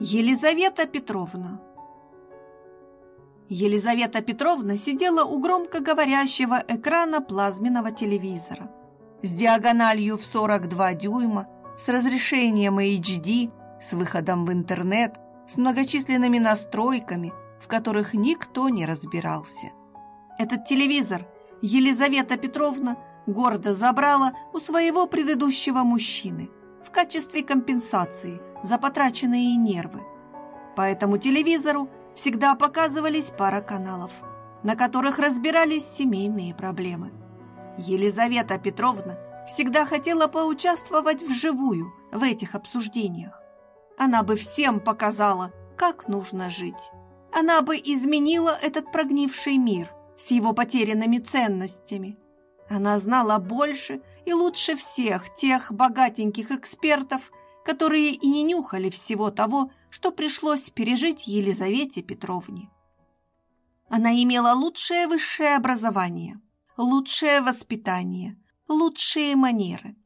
Елизавета Петровна Елизавета Петровна сидела у громко говорящего экрана плазменного телевизора с диагональю в 42 дюйма, с разрешением HD, с выходом в интернет, с многочисленными настройками, в которых никто не разбирался. Этот телевизор Елизавета Петровна гордо забрала у своего предыдущего мужчины в качестве компенсации за потраченные нервы. По этому телевизору всегда показывались пара каналов, на которых разбирались семейные проблемы. Елизавета Петровна всегда хотела поучаствовать вживую в этих обсуждениях. Она бы всем показала, как нужно жить. Она бы изменила этот прогнивший мир с его потерянными ценностями. Она знала больше и лучше всех тех богатеньких экспертов, которые и не нюхали всего того, что пришлось пережить Елизавете Петровне. Она имела лучшее высшее образование, лучшее воспитание, лучшие манеры.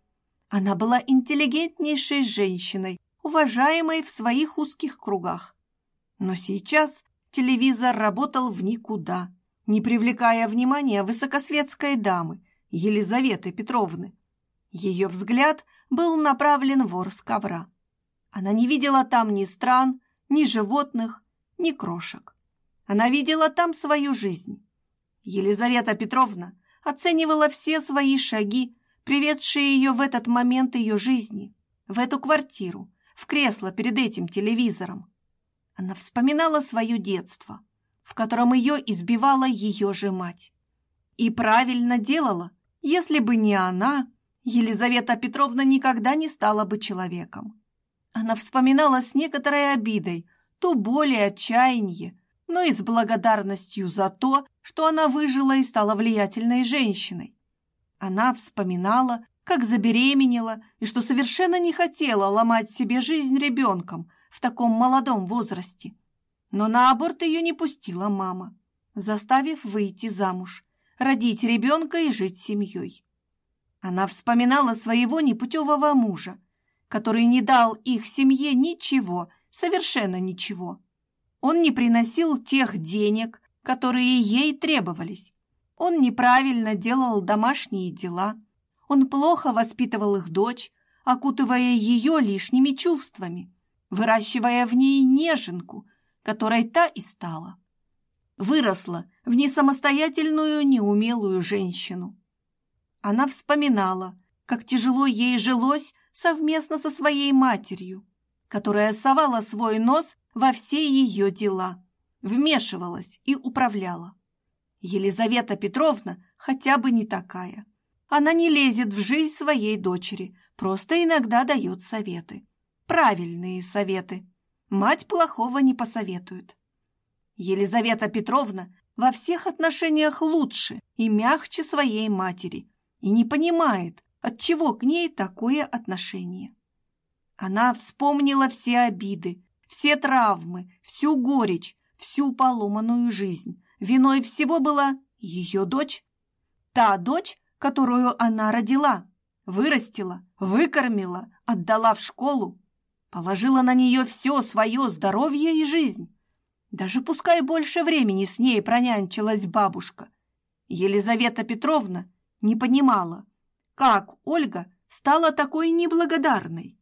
Она была интеллигентнейшей женщиной, уважаемой в своих узких кругах. Но сейчас телевизор работал в никуда, не привлекая внимания высокосветской дамы Елизаветы Петровны. Ее взгляд был направлен вор с ковра. Она не видела там ни стран, ни животных, ни крошек. Она видела там свою жизнь. Елизавета Петровна оценивала все свои шаги, приведшие ее в этот момент ее жизни, в эту квартиру, в кресло перед этим телевизором. Она вспоминала свое детство, в котором ее избивала ее же мать. И правильно делала, если бы не она, Елизавета Петровна никогда не стала бы человеком. Она вспоминала с некоторой обидой ту боль и отчаяние, но и с благодарностью за то, что она выжила и стала влиятельной женщиной. Она вспоминала, как забеременела и что совершенно не хотела ломать себе жизнь ребенком в таком молодом возрасте. Но на аборт ее не пустила мама, заставив выйти замуж, родить ребенка и жить семьей. Она вспоминала своего непутевого мужа, который не дал их семье ничего, совершенно ничего. Он не приносил тех денег, которые ей требовались. Он неправильно делал домашние дела. Он плохо воспитывал их дочь, окутывая ее лишними чувствами, выращивая в ней неженку, которой та и стала. Выросла в несамостоятельную, неумелую женщину. Она вспоминала, как тяжело ей жилось совместно со своей матерью, которая совала свой нос во все ее дела, вмешивалась и управляла. Елизавета Петровна хотя бы не такая. Она не лезет в жизнь своей дочери, просто иногда дает советы. Правильные советы. Мать плохого не посоветует. Елизавета Петровна во всех отношениях лучше и мягче своей матери и не понимает, отчего к ней такое отношение. Она вспомнила все обиды, все травмы, всю горечь, всю поломанную жизнь. Виной всего была ее дочь. Та дочь, которую она родила, вырастила, выкормила, отдала в школу, положила на нее все свое здоровье и жизнь. Даже пускай больше времени с ней пронянчилась бабушка. Елизавета Петровна не понимала, как Ольга стала такой неблагодарной?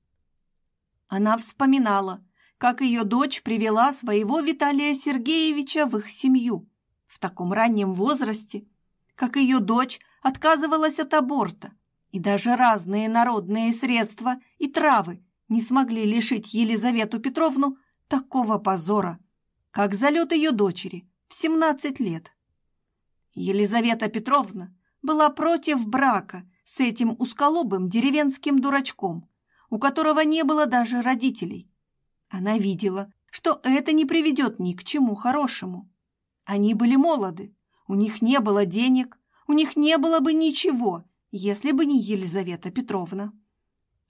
Она вспоминала, как ее дочь привела своего Виталия Сергеевича в их семью в таком раннем возрасте, как ее дочь отказывалась от аборта, и даже разные народные средства и травы не смогли лишить Елизавету Петровну такого позора, как залет ее дочери в 17 лет. Елизавета Петровна была против брака с этим усколобым деревенским дурачком, у которого не было даже родителей. Она видела, что это не приведет ни к чему хорошему. Они были молоды, у них не было денег, у них не было бы ничего, если бы не Елизавета Петровна.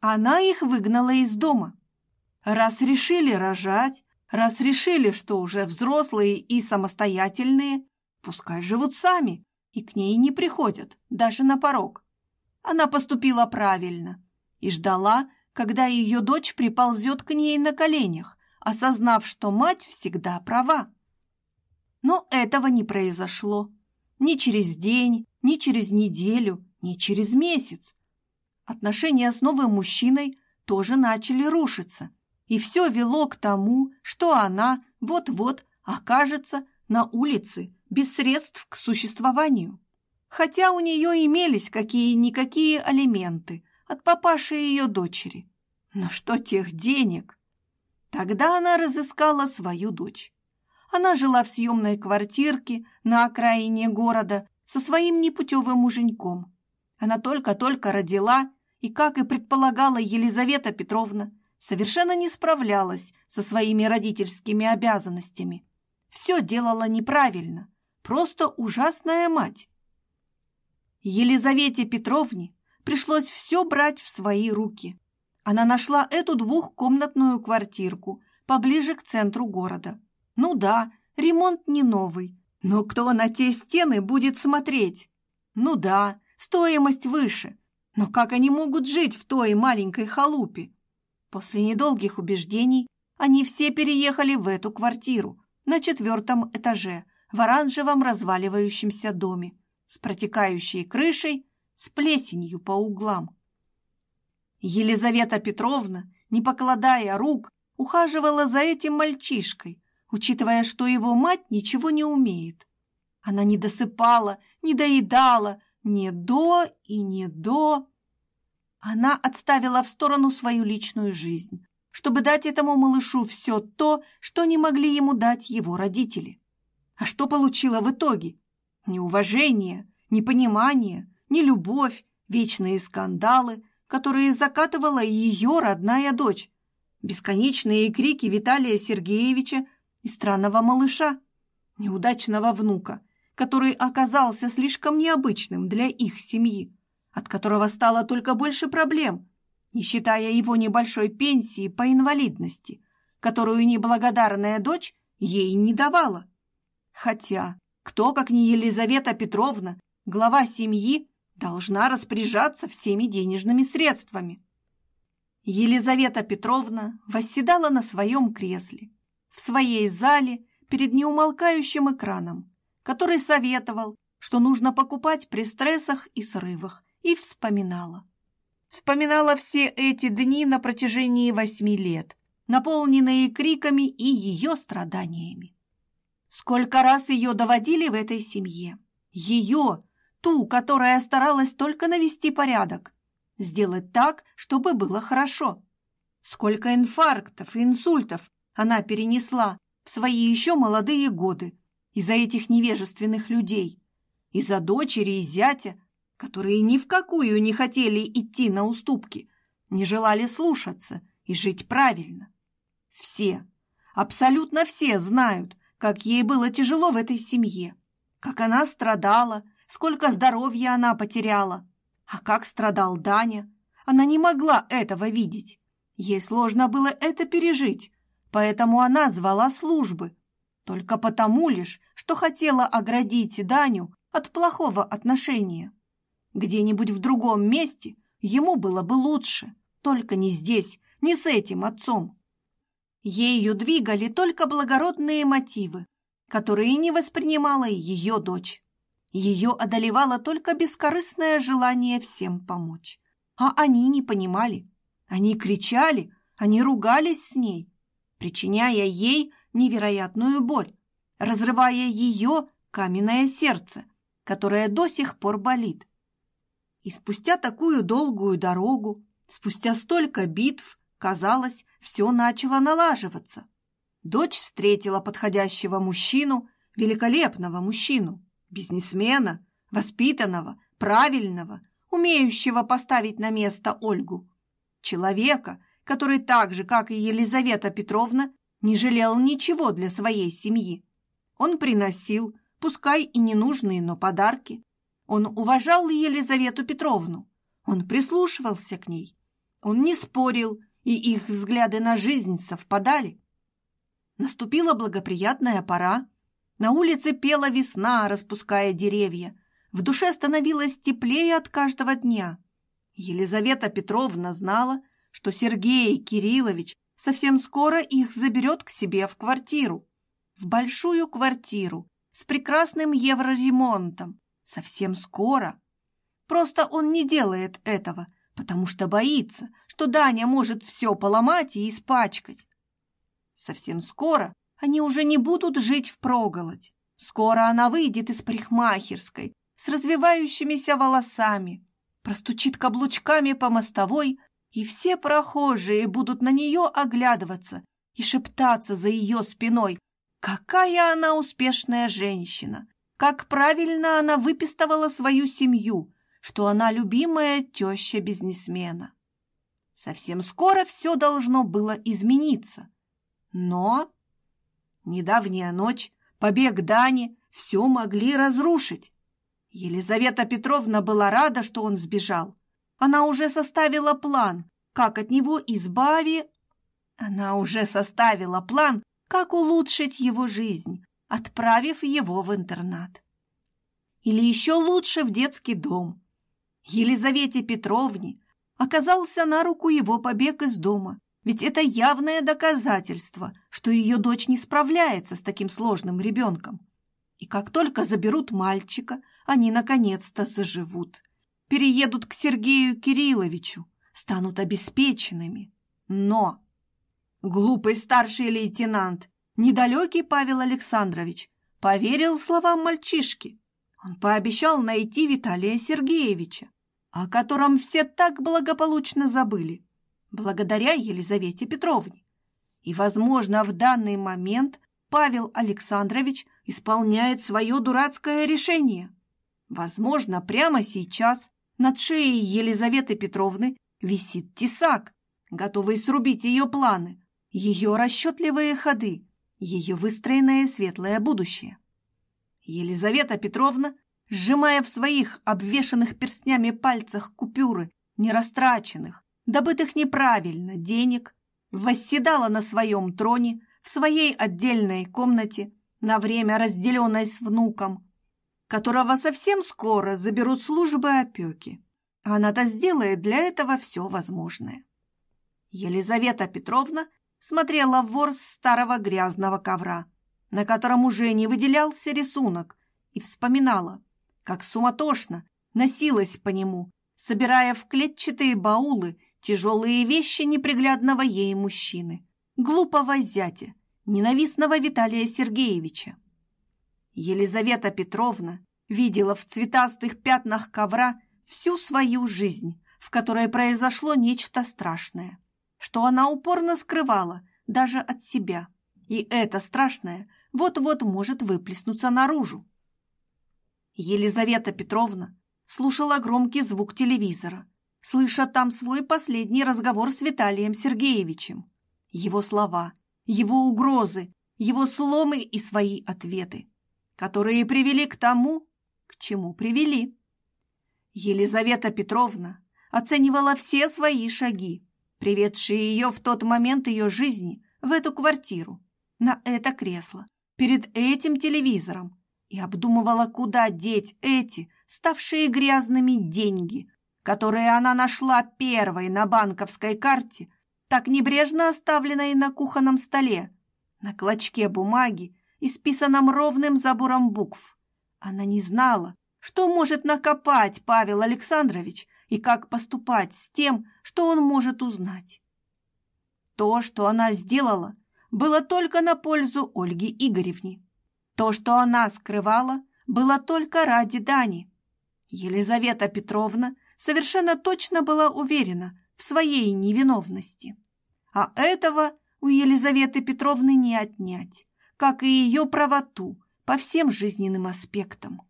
Она их выгнала из дома. Раз решили рожать, раз решили, что уже взрослые и самостоятельные, пускай живут сами и к ней не приходят, даже на порог. Она поступила правильно и ждала, когда ее дочь приползет к ней на коленях, осознав, что мать всегда права. Но этого не произошло. Ни через день, ни через неделю, ни через месяц. Отношения с новым мужчиной тоже начали рушиться. И все вело к тому, что она вот-вот окажется на улице без средств к существованию. Хотя у нее имелись какие-никакие алименты от папаши и ее дочери. Но что тех денег? Тогда она разыскала свою дочь. Она жила в съемной квартирке на окраине города со своим непутевым муженьком. Она только-только родила и, как и предполагала Елизавета Петровна, совершенно не справлялась со своими родительскими обязанностями. Все делала неправильно, просто ужасная мать. Елизавете Петровне пришлось все брать в свои руки. Она нашла эту двухкомнатную квартирку поближе к центру города. Ну да, ремонт не новый, но кто на те стены будет смотреть? Ну да, стоимость выше, но как они могут жить в той маленькой халупе? После недолгих убеждений они все переехали в эту квартиру на четвертом этаже в оранжевом разваливающемся доме с протекающей крышей, с плесенью по углам. Елизавета Петровна, не покладая рук, ухаживала за этим мальчишкой, учитывая, что его мать ничего не умеет. Она не досыпала, не доедала, не до и не до. Она отставила в сторону свою личную жизнь, чтобы дать этому малышу все то, что не могли ему дать его родители. А что получила в итоге? Неуважение, непонимание, нелюбовь, вечные скандалы – которые закатывала ее родная дочь, бесконечные крики Виталия Сергеевича и странного малыша, неудачного внука, который оказался слишком необычным для их семьи, от которого стало только больше проблем, не считая его небольшой пенсии по инвалидности, которую неблагодарная дочь ей не давала. Хотя, кто, как не Елизавета Петровна, глава семьи, должна распоряжаться всеми денежными средствами. Елизавета Петровна восседала на своем кресле, в своей зале перед неумолкающим экраном, который советовал, что нужно покупать при стрессах и срывах, и вспоминала. Вспоминала все эти дни на протяжении восьми лет, наполненные криками и ее страданиями. Сколько раз ее доводили в этой семье. Ее, ту, которая старалась только навести порядок, сделать так, чтобы было хорошо. Сколько инфарктов и инсультов она перенесла в свои еще молодые годы из-за этих невежественных людей, из-за дочери и зятя, которые ни в какую не хотели идти на уступки, не желали слушаться и жить правильно. Все, абсолютно все знают, как ей было тяжело в этой семье, как она страдала, сколько здоровья она потеряла. А как страдал Даня, она не могла этого видеть. Ей сложно было это пережить, поэтому она звала службы. Только потому лишь, что хотела оградить Даню от плохого отношения. Где-нибудь в другом месте ему было бы лучше, только не здесь, не с этим отцом. Ею двигали только благородные мотивы, которые не воспринимала ее дочь. Ее одолевало только бескорыстное желание всем помочь. А они не понимали. Они кричали, они ругались с ней, причиняя ей невероятную боль, разрывая ее каменное сердце, которое до сих пор болит. И спустя такую долгую дорогу, спустя столько битв, казалось, все начало налаживаться. Дочь встретила подходящего мужчину, великолепного мужчину, бизнесмена, воспитанного, правильного, умеющего поставить на место Ольгу. Человека, который так же, как и Елизавета Петровна, не жалел ничего для своей семьи. Он приносил, пускай и ненужные, но подарки. Он уважал Елизавету Петровну. Он прислушивался к ней. Он не спорил, и их взгляды на жизнь совпадали. Наступила благоприятная пора, на улице пела весна, распуская деревья. В душе становилось теплее от каждого дня. Елизавета Петровна знала, что Сергей Кириллович совсем скоро их заберет к себе в квартиру. В большую квартиру с прекрасным евроремонтом. Совсем скоро. Просто он не делает этого, потому что боится, что Даня может все поломать и испачкать. Совсем скоро они уже не будут жить в проголодь. Скоро она выйдет из парикмахерской с развивающимися волосами, простучит каблучками по мостовой, и все прохожие будут на нее оглядываться и шептаться за ее спиной, какая она успешная женщина, как правильно она выпистывала свою семью, что она любимая теща бизнесмена. Совсем скоро все должно было измениться. Но недавняя ночь, побег Дани все могли разрушить. Елизавета Петровна была рада, что он сбежал. Она уже составила план, как от него избави... Она уже составила план, как улучшить его жизнь, отправив его в интернат. Или еще лучше в детский дом, Елизавете Петровне оказался на руку его побег из дома, ведь это явное доказательство, что ее дочь не справляется с таким сложным ребенком. И как только заберут мальчика, они наконец-то заживут, переедут к Сергею Кирилловичу, станут обеспеченными. Но глупый старший лейтенант, недалекий Павел Александрович, поверил словам мальчишки. Он пообещал найти Виталия Сергеевича, о котором все так благополучно забыли, благодаря Елизавете Петровне. И, возможно, в данный момент Павел Александрович исполняет свое дурацкое решение. Возможно, прямо сейчас над шеей Елизаветы Петровны висит тесак, готовый срубить ее планы, ее расчетливые ходы, ее выстроенное светлое будущее. Елизавета Петровна сжимая в своих обвешанных перстнями пальцах купюры нерастраченных, добытых неправильно денег, восседала на своем троне в своей отдельной комнате на время разделенной с внуком, которого совсем скоро заберут службы опеки. Она-то сделает для этого все возможное. Елизавета Петровна смотрела в ворс старого грязного ковра, на котором уже не выделялся рисунок, и вспоминала, как суматошно носилась по нему, собирая в клетчатые баулы тяжелые вещи неприглядного ей мужчины, глупого зятя, ненавистного Виталия Сергеевича. Елизавета Петровна видела в цветастых пятнах ковра всю свою жизнь, в которой произошло нечто страшное, что она упорно скрывала даже от себя, и это страшное вот-вот может выплеснуться наружу. Елизавета Петровна слушала громкий звук телевизора, слыша там свой последний разговор с Виталием Сергеевичем. Его слова, его угрозы, его сломы и свои ответы, которые привели к тому, к чему привели. Елизавета Петровна оценивала все свои шаги, приведшие ее в тот момент ее жизни в эту квартиру, на это кресло, перед этим телевизором, и обдумывала, куда деть эти, ставшие грязными деньги, которые она нашла первой на банковской карте, так небрежно оставленной на кухонном столе, на клочке бумаги, исписанном ровным забором букв. Она не знала, что может накопать Павел Александрович и как поступать с тем, что он может узнать. То, что она сделала, было только на пользу Ольги Игоревне. То, что она скрывала, было только ради Дани. Елизавета Петровна совершенно точно была уверена в своей невиновности. А этого у Елизаветы Петровны не отнять, как и ее правоту по всем жизненным аспектам.